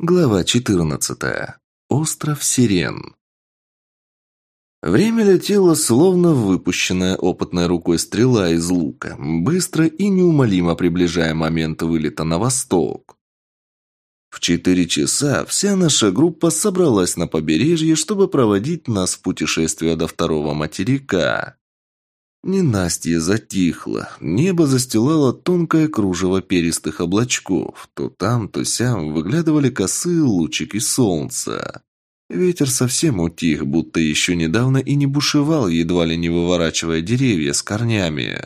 Глава 14. Остров Сирен. Время летело, словно выпущенная опытной рукой стрела из лука, быстро и неумолимо приближая момент вылета на восток. В четыре часа вся наша группа собралась на побережье, чтобы проводить нас в путешествие до второго материка. Ненастье затихло, небо застилало тонкое кружево перистых облачков, то там, то сям выглядывали косые лучики солнца. Ветер совсем утих, будто еще недавно и не бушевал, едва ли не выворачивая деревья с корнями.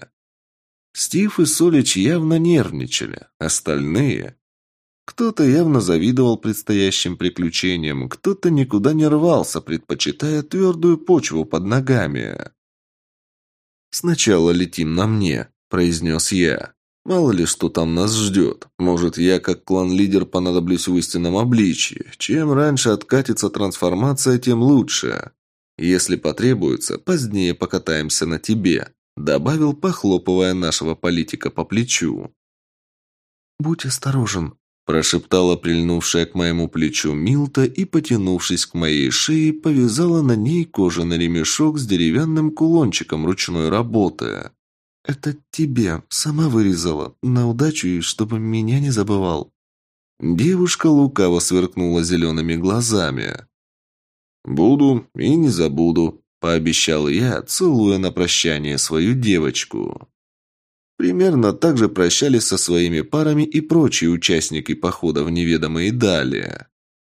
Стив и Солич явно нервничали, остальные... Кто-то явно завидовал предстоящим приключениям, кто-то никуда не рвался, предпочитая твердую почву под ногами. «Сначала летим на мне», – произнес я. «Мало ли, что там нас ждет. Может, я, как клан-лидер, понадоблюсь в истинном обличии. Чем раньше откатится трансформация, тем лучше. Если потребуется, позднее покатаемся на тебе», – добавил, похлопывая нашего политика по плечу. «Будь осторожен», Прошептала прильнувшая к моему плечу Милта и, потянувшись к моей шее, повязала на ней кожаный ремешок с деревянным кулончиком ручной работы. «Это тебе. Сама вырезала. На удачу и чтобы меня не забывал». Девушка лукаво сверкнула зелеными глазами. «Буду и не забуду», – пообещал я, целуя на прощание свою девочку. Примерно так же прощались со своими парами и прочие участники похода в неведомые дали.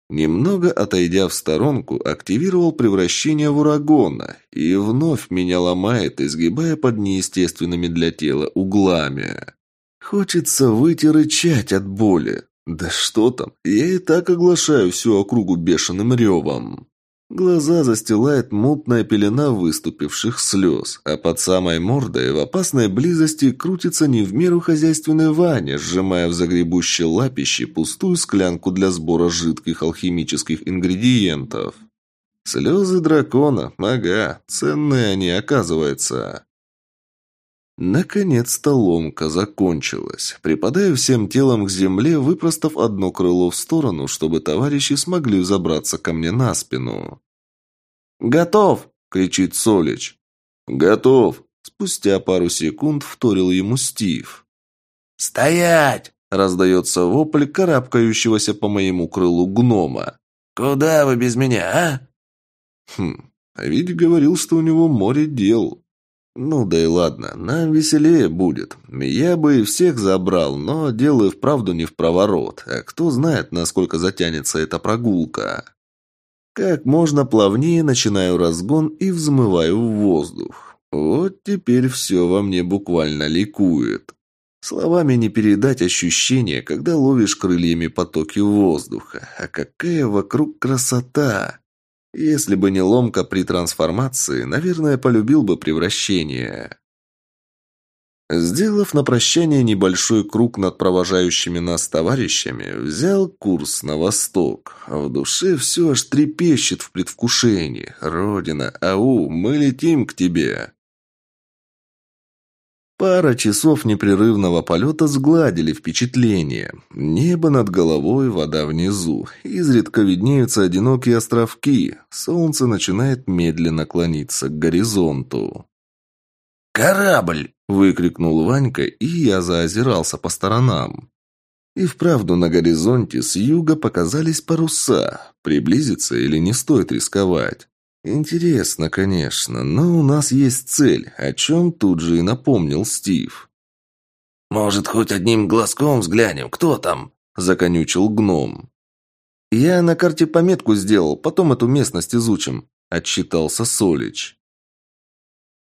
Немного отойдя в сторонку, активировал превращение в урагона, и вновь меня ломает, изгибая под неестественными для тела углами. Хочется выйти рычать от боли. Да что там, я и так оглашаю всю округу бешеным ревом. Глаза застилает мутная пелена выступивших слез, а под самой мордой в опасной близости крутится не в меру хозяйственный Ваня, сжимая в загребущей лапище пустую склянку для сбора жидких алхимических ингредиентов. Слезы дракона, ага, ценные они, оказывается. Наконец-то ломка закончилась. Припадая всем телом к земле, выпростав одно крыло в сторону, чтобы товарищи смогли забраться ко мне на спину. «Готов!» – кричит Солич. «Готов!» – спустя пару секунд вторил ему Стив. «Стоять!» – раздается вопль карабкающегося по моему крылу гнома. «Куда вы без меня, а?» Хм, а ведь говорил, что у него море дел. Ну да и ладно, нам веселее будет. Я бы и всех забрал, но дело и вправду не в проворот. А кто знает, насколько затянется эта прогулка. Как можно плавнее начинаю разгон и взмываю в воздух. Вот теперь все во мне буквально ликует. Словами не передать ощущение, когда ловишь крыльями потоки воздуха. А какая вокруг красота! Если бы не ломка при трансформации, наверное, полюбил бы превращение. Сделав на прощание небольшой круг над провожающими нас товарищами, взял курс на восток. В душе все аж трепещет в предвкушении. «Родина, ау, мы летим к тебе!» Пара часов непрерывного полета сгладили впечатление. Небо над головой, вода внизу. Изредка виднеются одинокие островки. Солнце начинает медленно клониться к горизонту. «Корабль!» – выкрикнул Ванька, и я заозирался по сторонам. И вправду на горизонте с юга показались паруса. Приблизиться или не стоит рисковать? Интересно, конечно, но у нас есть цель, о чем тут же и напомнил Стив. «Может, хоть одним глазком взглянем, кто там?» – законючил гном. «Я на карте пометку сделал, потом эту местность изучим», – отчитался Солич.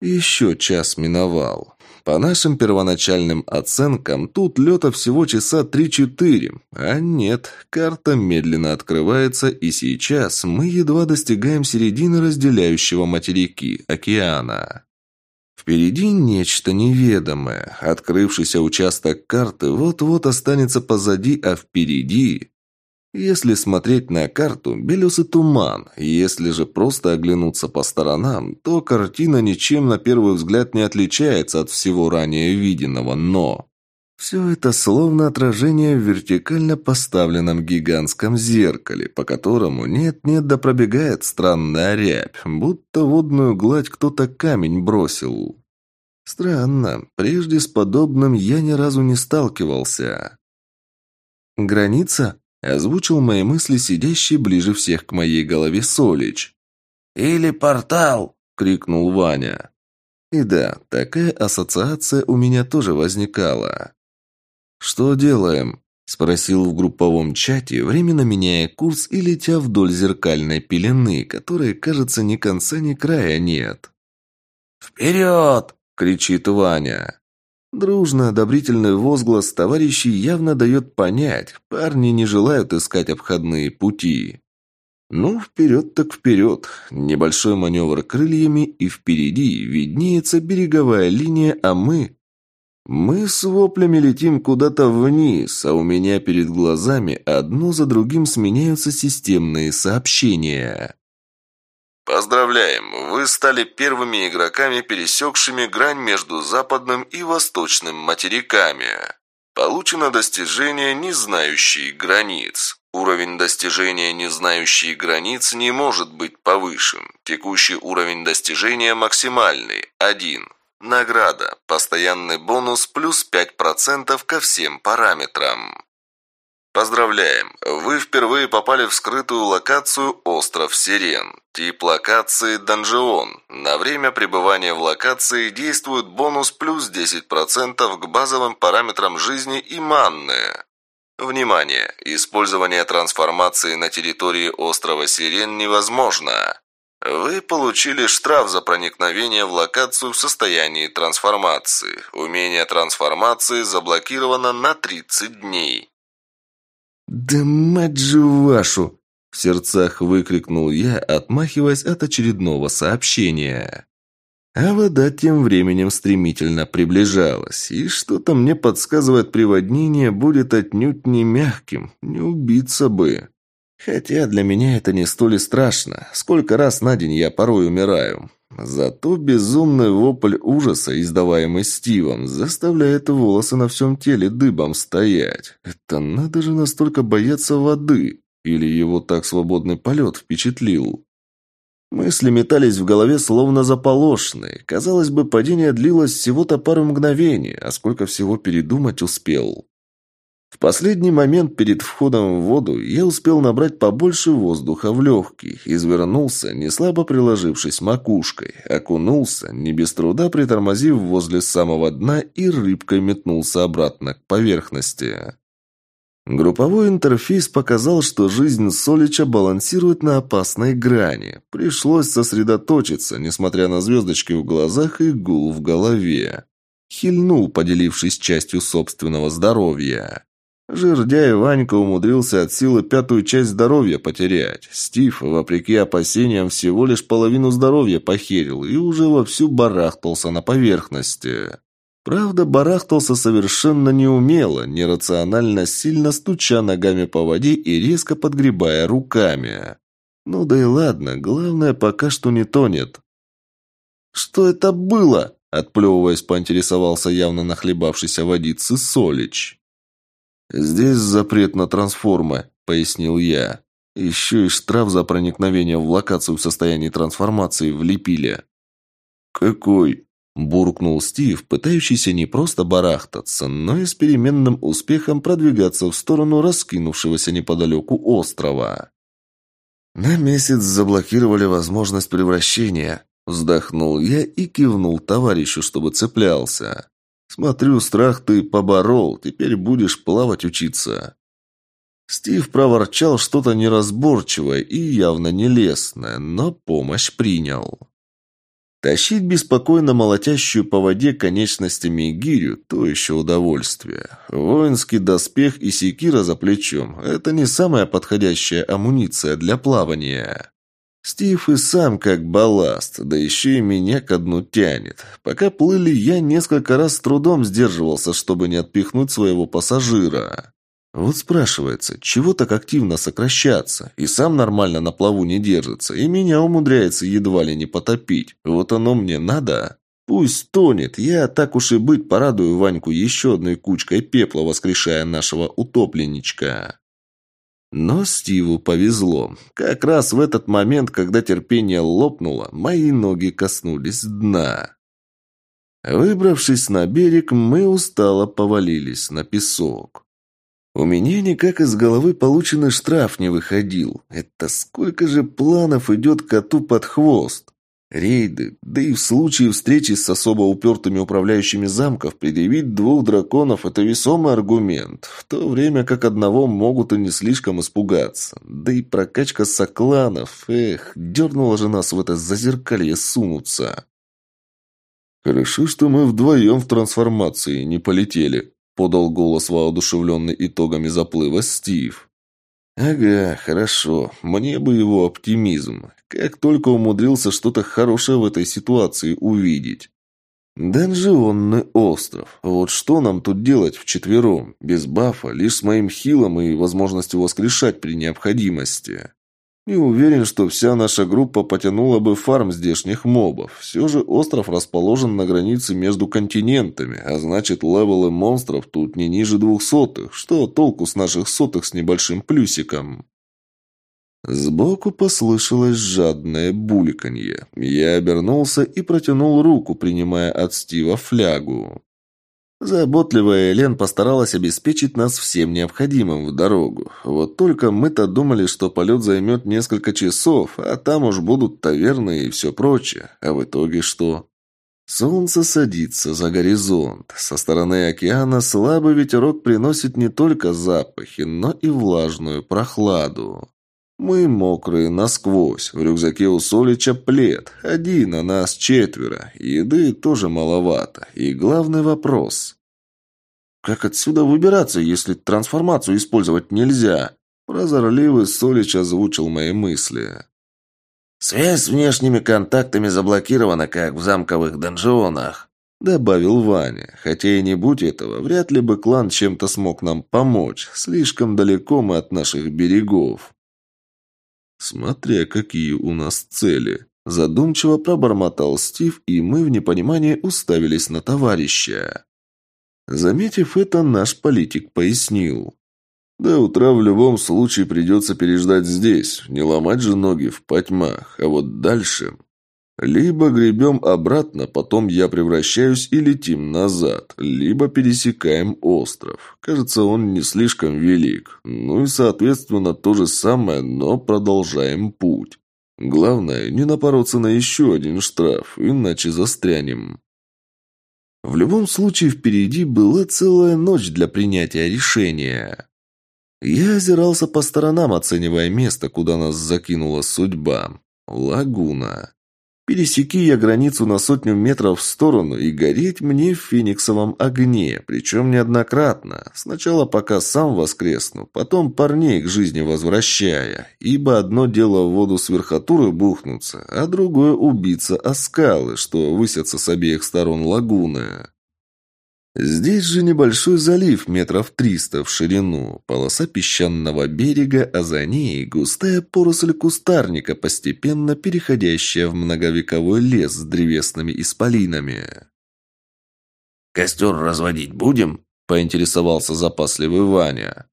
Еще час миновал. По нашим первоначальным оценкам, тут лета всего часа 3-4. А нет, карта медленно открывается, и сейчас мы едва достигаем середины разделяющего материки океана. Впереди нечто неведомое. Открывшийся участок карты вот-вот останется позади, а впереди если смотреть на карту, белесый туман. Если же просто оглянуться по сторонам, то картина ничем на первый взгляд не отличается от всего ранее виденного, но... Все это словно отражение в вертикально поставленном гигантском зеркале, по которому нет-нет да пробегает странная рябь, будто водную гладь кто-то камень бросил. Странно, прежде с подобным я ни разу не сталкивался. «Граница?» – озвучил мои мысли сидящий ближе всех к моей голове Солич. «Или портал!» – крикнул Ваня. И да, такая ассоциация у меня тоже возникала. «Что делаем?» – спросил в групповом чате, временно меняя курс и летя вдоль зеркальной пелены, которой, кажется, ни конца, ни края нет. «Вперед!» – кричит Ваня. Дружно одобрительный возглас товарищей явно дает понять, парни не желают искать обходные пути. Ну, вперед так вперед. Небольшой маневр крыльями, и впереди виднеется береговая линия, а мы... Мы с воплями летим куда-то вниз, а у меня перед глазами одно за другим сменяются системные сообщения. Поздравляем! Вы стали первыми игроками, пересекшими грань между западным и восточным материками. Получено достижение «Не знающий границ». Уровень достижения «Не знающий границ» не может быть повышен. Текущий уровень достижения максимальный – 1. Награда. Постоянный бонус плюс 5% ко всем параметрам. Поздравляем! Вы впервые попали в скрытую локацию «Остров Сирен». Тип локации «Донжион». На время пребывания в локации действует бонус плюс 10% к базовым параметрам жизни и манны. Внимание! Использование трансформации на территории острова Сирен невозможно. Вы получили штраф за проникновение в локацию в состоянии трансформации. Умение трансформации заблокировано на 30 дней. «Да мать же вашу!» – в сердцах выкрикнул я, отмахиваясь от очередного сообщения. А вода тем временем стремительно приближалась, и что-то мне подсказывает, приводнение будет отнюдь не мягким, не убиться бы. Хотя для меня это не столь страшно. Сколько раз на день я порой умираю. Зато безумный вопль ужаса, издаваемый Стивом, заставляет волосы на всем теле дыбом стоять. Это надо же настолько бояться воды. Или его так свободный полет впечатлил. Мысли метались в голове словно заполошные. Казалось бы, падение длилось всего-то пару мгновений, а сколько всего передумать успел. В последний момент перед входом в воду я успел набрать побольше воздуха в легкие, извернулся, неслабо приложившись макушкой, окунулся, не без труда притормозив возле самого дна и рыбкой метнулся обратно к поверхности. Групповой интерфейс показал, что жизнь Солича балансирует на опасной грани. Пришлось сосредоточиться, несмотря на звездочки в глазах и гул в голове. Хильнул, поделившись частью собственного здоровья. Жирдяй Ванька умудрился от силы пятую часть здоровья потерять. Стив, вопреки опасениям, всего лишь половину здоровья похерил и уже вовсю барахтался на поверхности. Правда, барахтался совершенно неумело, нерационально сильно стуча ногами по воде и резко подгребая руками. Ну да и ладно, главное пока что не тонет. «Что это было?» – отплевываясь, поинтересовался явно нахлебавшийся водицы Солич. «Здесь запрет на трансформы», — пояснил я. «Еще и штраф за проникновение в локацию в состоянии трансформации влепили». «Какой?» – буркнул Стив, пытающийся не просто барахтаться, но и с переменным успехом продвигаться в сторону раскинувшегося неподалеку острова. «На месяц заблокировали возможность превращения», – вздохнул я и кивнул товарищу, чтобы цеплялся. «Смотрю, страх ты поборол, теперь будешь плавать учиться». Стив проворчал что-то неразборчивое и явно нелестное, но помощь принял. Тащить беспокойно молотящую по воде конечностями гирю – то еще удовольствие. Воинский доспех и секира за плечом – это не самая подходящая амуниция для плавания. Стив и сам как балласт, да еще и меня ко дну тянет. Пока плыли, я несколько раз с трудом сдерживался, чтобы не отпихнуть своего пассажира. Вот спрашивается, чего так активно сокращаться? И сам нормально на плаву не держится, и меня умудряется едва ли не потопить. Вот оно мне надо? Пусть тонет, я так уж и быть порадую Ваньку еще одной кучкой пепла, воскрешая нашего утопленничка. Но Стиву повезло. Как раз в этот момент, когда терпение лопнуло, мои ноги коснулись дна. Выбравшись на берег, мы устало повалились на песок. У меня никак из головы полученный штраф не выходил. Это сколько же планов идет коту под хвост? Рейды, да и в случае встречи с особо упертыми управляющими замков предъявить двух драконов – это весомый аргумент, в то время как одного могут и не слишком испугаться. Да и прокачка сокланов, эх, дернула же нас в это зазеркалье сунуться. «Хорошо, что мы вдвоем в трансформации не полетели», – подал голос воодушевленный итогами заплыва Стив. «Ага, хорошо. Мне бы его оптимизм. Как только умудрился что-то хорошее в этой ситуации увидеть. Данжионный остров. Вот что нам тут делать вчетвером? Без бафа, лишь с моим хилом и возможностью воскрешать при необходимости. Не уверен, что вся наша группа потянула бы фарм здешних мобов. Все же остров расположен на границе между континентами, а значит левелы монстров тут не ниже двухсотых. Что толку с наших сотых с небольшим плюсиком? Сбоку послышалось жадное бульканье. Я обернулся и протянул руку, принимая от Стива флягу. Заботливая Элен постаралась обеспечить нас всем необходимым в дорогу. Вот только мы-то думали, что полет займет несколько часов, а там уж будут таверны и все прочее. А в итоге что? Солнце садится за горизонт. Со стороны океана слабый ветерок приносит не только запахи, но и влажную прохладу. Мы мокрые насквозь. В рюкзаке у Солича плед. Один, а нас четверо. Еды тоже маловато. И главный вопрос. Как отсюда выбираться, если трансформацию использовать нельзя? Прозорливый Солич озвучил мои мысли. «Связь с внешними контактами заблокирована, как в замковых донжионах», добавил Ваня. Хотя и не будь этого, вряд ли бы клан чем-то смог нам помочь. Слишком далеко мы от наших берегов. «Смотря какие у нас цели», – задумчиво пробормотал Стив, и мы в непонимании уставились на товарища. Заметив это, наш политик пояснил. «До утра в любом случае придется переждать здесь, не ломать же ноги в потьмах, а вот дальше либо гребем обратно, потом я превращаюсь и летим назад, либо пересекаем остров. Кажется, он не слишком велик. Ну и, соответственно, то же самое, но продолжаем путь. Главное, не напороться на еще один штраф, иначе застрянем. В любом случае, впереди была целая ночь для принятия решения. Я озирался по сторонам, оценивая место, куда нас закинула судьба. Лагуна. Пересеки я границу на сотню метров в сторону и гореть мне в фениксовом огне, причем неоднократно. Сначала пока сам воскресну, потом парней к жизни возвращая, ибо одно дело в воду с верхотуры бухнуться, а другое убиться о скалы, что высятся с обеих сторон лагуны. Здесь же небольшой залив метров триста в ширину, полоса песчаного берега, а за ней густая поросль кустарника, постепенно переходящая в многовековой лес с древесными исполинами. «Костер разводить будем?» – поинтересовался запасливый Ваня.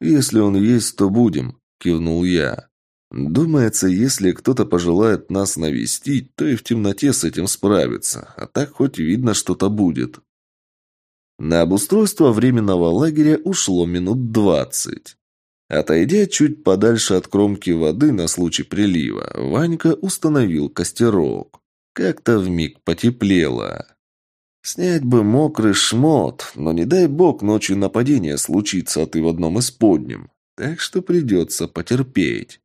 «Если он есть, то будем», – кивнул я. «Думается, если кто-то пожелает нас навестить, то и в темноте с этим справится, а так хоть видно что-то будет». На обустройство временного лагеря ушло минут двадцать. Отойдя чуть подальше от кромки воды на случай прилива, Ванька установил костерок. Как-то вмиг потеплело. Снять бы мокрый шмот, но не дай бог ночью нападение случится, а ты в одном из подним. Так что придется потерпеть.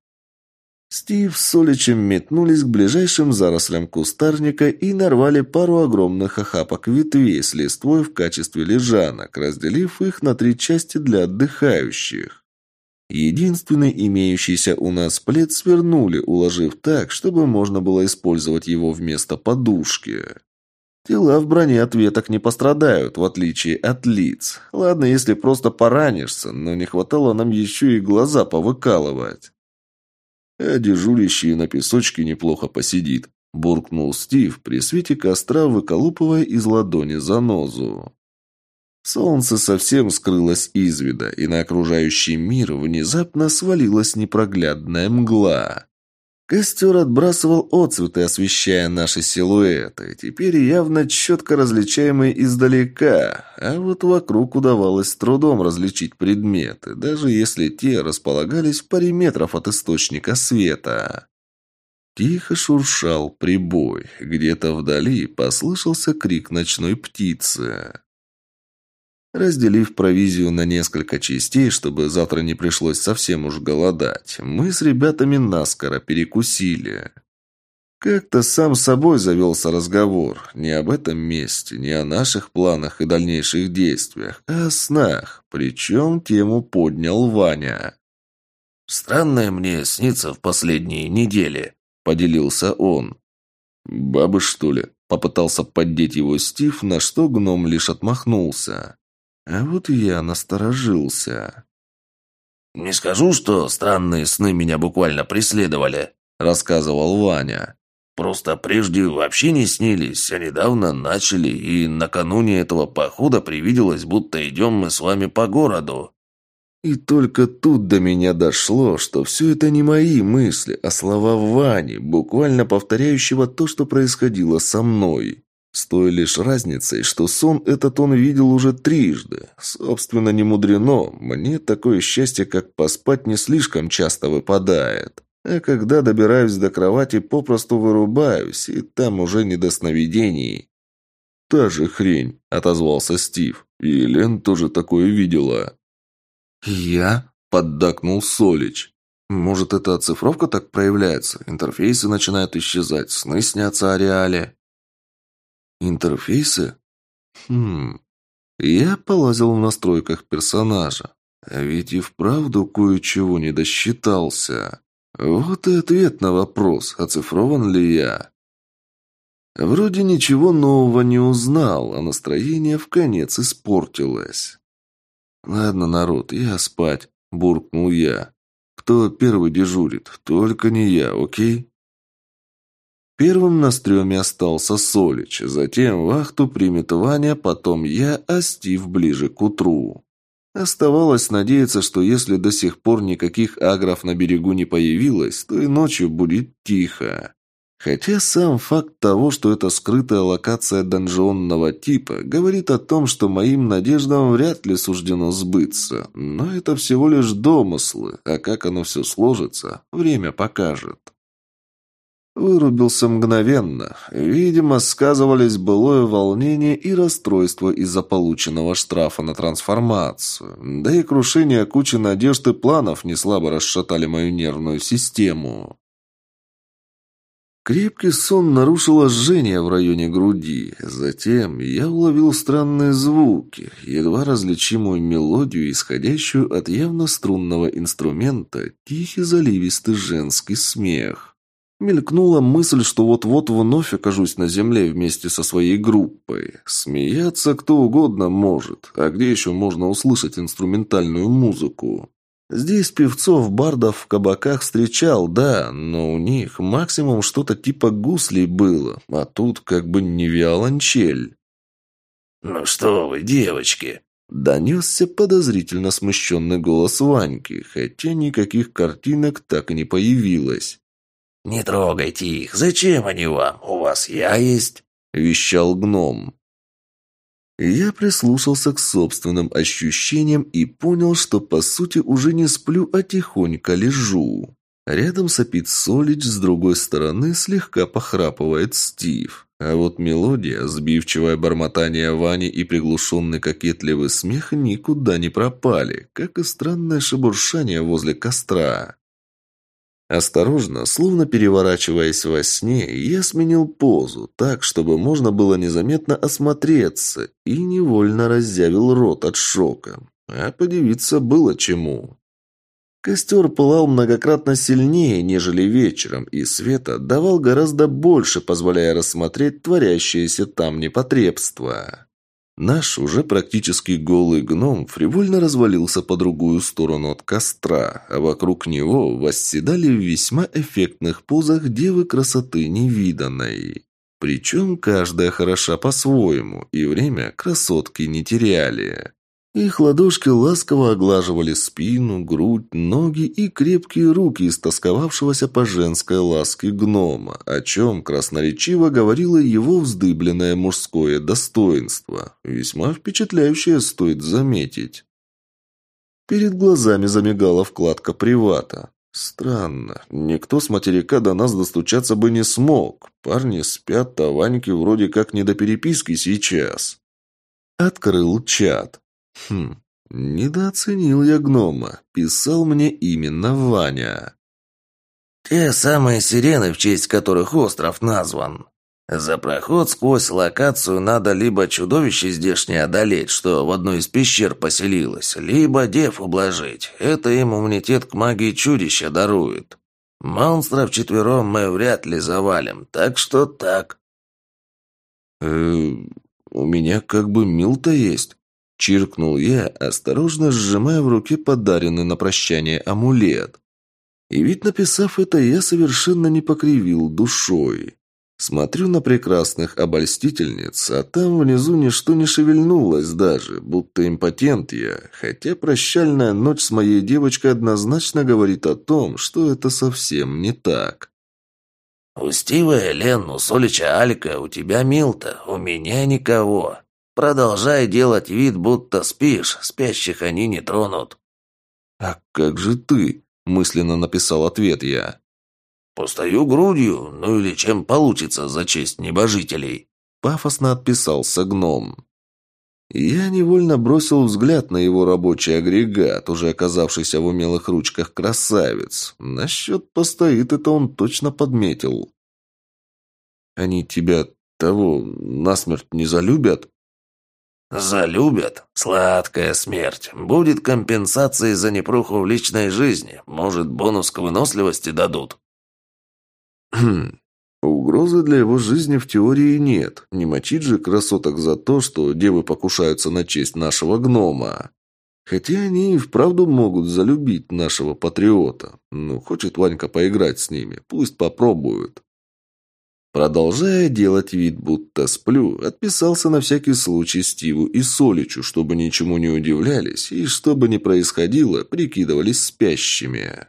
Стив с Соличем метнулись к ближайшим зарослям кустарника и нарвали пару огромных охапок ветвей с листвой в качестве лежанок, разделив их на три части для отдыхающих. Единственный имеющийся у нас плед свернули, уложив так, чтобы можно было использовать его вместо подушки. Тела в броне от веток не пострадают, в отличие от лиц. Ладно, если просто поранишься, но не хватало нам еще и глаза повыкалывать. А дежурящий на песочке неплохо посидит, буркнул Стив, при свете костра выколупывая из ладони занозу. Солнце совсем скрылось из вида, и на окружающий мир внезапно свалилась непроглядная мгла. Костер отбрасывал отцветы, освещая наши силуэты, теперь явно четко различаемые издалека, а вот вокруг удавалось с трудом различить предметы, даже если те располагались в паре метров от источника света. Тихо шуршал прибой, где-то вдали послышался крик ночной птицы. Разделив провизию на несколько частей, чтобы завтра не пришлось совсем уж голодать, мы с ребятами наскоро перекусили. Как-то сам собой завелся разговор. Не об этом месте, не о наших планах и дальнейших действиях, а о снах. Причем тему поднял Ваня. «Странное мне снится в последние недели», — поделился он. «Бабы, что ли?» — попытался поддеть его Стив, на что гном лишь отмахнулся. А вот я насторожился. «Не скажу, что странные сны меня буквально преследовали», — рассказывал Ваня. «Просто прежде вообще не снились, а недавно начали, и накануне этого похода привиделось, будто идем мы с вами по городу». И только тут до меня дошло, что все это не мои мысли, а слова Вани, буквально повторяющего то, что происходило со мной. С той лишь разницей, что сон этот он видел уже трижды. Собственно, не мудрено. Мне такое счастье, как поспать, не слишком часто выпадает. А когда добираюсь до кровати, попросту вырубаюсь, и там уже не до сновидений. «Та же хрень», — отозвался Стив. «И Лен тоже такое видела». «Я?» — поддакнул Солич. «Может, эта оцифровка так проявляется? Интерфейсы начинают исчезать, сны снятся о реале?» Интерфейсы? Хм. Я полазил в настройках персонажа. А ведь и вправду кое-чего не досчитался. Вот и ответ на вопрос, оцифрован ли я. Вроде ничего нового не узнал, а настроение в конец испортилось. «Ладно, народ, я спать», – буркнул я. «Кто первый дежурит? Только не я, окей?» Первым на стреме остался Солич, затем вахту примет Ваня, потом я, а Стив ближе к утру. Оставалось надеяться, что если до сих пор никаких агров на берегу не появилось, то и ночью будет тихо. Хотя сам факт того, что это скрытая локация донжонного типа, говорит о том, что моим надеждам вряд ли суждено сбыться. Но это всего лишь домыслы, а как оно все сложится, время покажет. Вырубился мгновенно. Видимо, сказывались былое волнение и расстройство из-за полученного штрафа на трансформацию. Да и крушение кучи надежд и планов не слабо расшатали мою нервную систему. Крепкий сон нарушило жжение в районе груди. Затем я уловил странные звуки, едва различимую мелодию, исходящую от явно струнного инструмента, тихий заливистый женский смех. Мелькнула мысль, что вот-вот вновь окажусь на земле вместе со своей группой. Смеяться кто угодно может, а где еще можно услышать инструментальную музыку? Здесь певцов, бардов в кабаках встречал, да, но у них максимум что-то типа гуслей было, а тут как бы не виолончель. «Ну что вы, девочки!» Донесся подозрительно смущенный голос Ваньки, хотя никаких картинок так и не появилось. «Не трогайте их. Зачем они вам? У вас я есть», — вещал гном. Я прислушался к собственным ощущениям и понял, что по сути уже не сплю, а тихонько лежу. Рядом сопит Солич, с другой стороны слегка похрапывает Стив. А вот мелодия, сбивчивое бормотание Вани и приглушенный кокетливый смех никуда не пропали, как и странное шебуршание возле костра. Осторожно, словно переворачиваясь во сне, я сменил позу так, чтобы можно было незаметно осмотреться, и невольно разъявил рот от шока. А подивиться было чему. Костер пылал многократно сильнее, нежели вечером, и света давал гораздо больше, позволяя рассмотреть творящееся там непотребство. Наш уже практически голый гном фривольно развалился по другую сторону от костра, а вокруг него восседали в весьма эффектных позах девы красоты невиданной. Причем каждая хороша по-своему, и время красотки не теряли. Их ладошки ласково оглаживали спину, грудь, ноги и крепкие руки истосковавшегося по женской ласке гнома, о чем красноречиво говорило его вздыбленное мужское достоинство. Весьма впечатляющее стоит заметить. Перед глазами замигала вкладка «Привата». Странно. Никто с материка до нас достучаться бы не смог. Парни спят, а Ваньке вроде как не до переписки сейчас. Открыл чат. Хм, недооценил я гнома. Писал мне именно Ваня. Те самые сирены, в честь которых остров назван. За проход сквозь локацию надо либо чудовище здешнее одолеть, что в одной из пещер поселилось, либо дев ублажить. Это им иммунитет к магии чудища дарует. Монстров четвером мы вряд ли завалим, так что так. Э, у меня как бы милта есть. Чиркнул я, осторожно сжимая в руке подаренный на прощание амулет. И ведь, написав это, я совершенно не покривил душой. Смотрю на прекрасных обольстительниц, а там внизу ничто не шевельнулось даже, будто импотент я, хотя прощальная ночь с моей девочкой однозначно говорит о том, что это совсем не так. «У Стива, Элен, у Солича Алька, у тебя Милта, у меня никого. Продолжай делать вид, будто спишь, спящих они не тронут». «А как же ты?» – мысленно написал ответ я. «Постою грудью, ну или чем получится за честь небожителей», – пафосно отписался гном. Я невольно бросил взгляд на его рабочий агрегат, уже оказавшийся в умелых ручках красавец. Насчет постоит это он точно подметил. «Они тебя того насмерть не залюбят?» «Залюбят? Сладкая смерть. Будет компенсацией за непруху в личной жизни. Может, бонус к выносливости дадут?» Хм. Угрозы для его жизни в теории нет. Не мочить же красоток за то, что девы покушаются на честь нашего гнома. Хотя они и вправду могут залюбить нашего патриота. Ну, хочет Ванька поиграть с ними, пусть попробуют. Продолжая делать вид, будто сплю, отписался на всякий случай Стиву и Соличу, чтобы ничему не удивлялись и, что бы ни происходило, прикидывались спящими.